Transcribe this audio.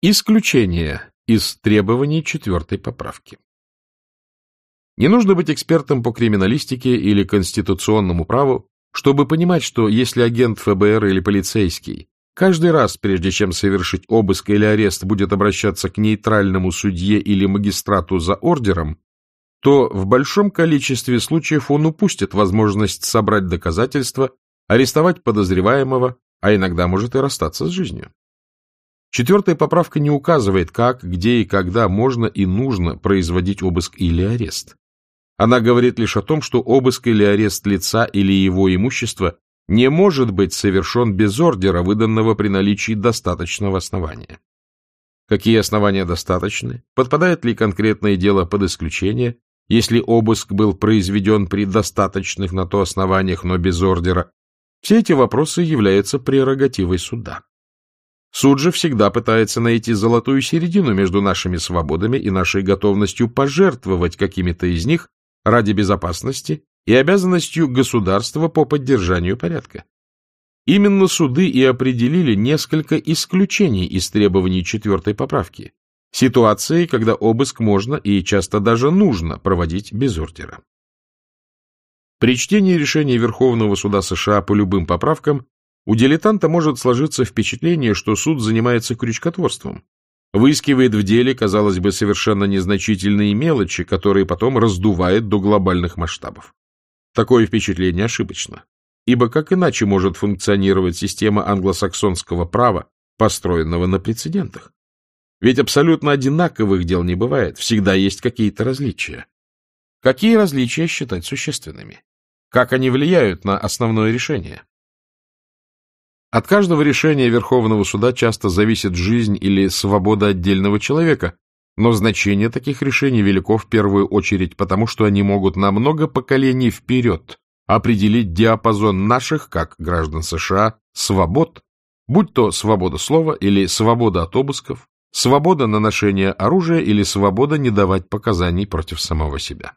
Исключение из требований четвертой поправки. Не нужно быть экспертом по криминалистике или конституционному праву, чтобы понимать, что если агент ФБР или полицейский каждый раз, прежде чем совершить обыск или арест, будет обращаться к нейтральному судье или магистрату за ордером, то в большом количестве случаев он упустит возможность собрать доказательства, арестовать подозреваемого, а иногда может и расстаться с жизнью. Четвертая поправка не указывает, как, где и когда можно и нужно производить обыск или арест. Она говорит лишь о том, что обыск или арест лица или его имущества не может быть совершен без ордера, выданного при наличии достаточного основания. Какие основания достаточны? Подпадает ли конкретное дело под исключение, если обыск был произведен при достаточных на то основаниях, но без ордера? Все эти вопросы являются прерогативой суда. Суд же всегда пытается найти золотую середину между нашими свободами и нашей готовностью пожертвовать какими-то из них ради безопасности и обязанностью государства по поддержанию порядка. Именно суды и определили несколько исключений из требований четвертой поправки, ситуации, когда обыск можно и часто даже нужно проводить без ордера. При чтении решения Верховного суда США по любым поправкам у дилетанта может сложиться впечатление, что суд занимается крючкотворством, выискивает в деле, казалось бы, совершенно незначительные мелочи, которые потом раздувает до глобальных масштабов. Такое впечатление ошибочно, ибо как иначе может функционировать система англосаксонского права, построенного на прецедентах? Ведь абсолютно одинаковых дел не бывает, всегда есть какие-то различия. Какие различия считать существенными? Как они влияют на основное решение? От каждого решения Верховного суда часто зависит жизнь или свобода отдельного человека, но значение таких решений велико в первую очередь потому, что они могут на много поколений вперед определить диапазон наших, как граждан США, свобод, будь то свобода слова или свобода от обысков, свобода на ношение оружия или свобода не давать показаний против самого себя.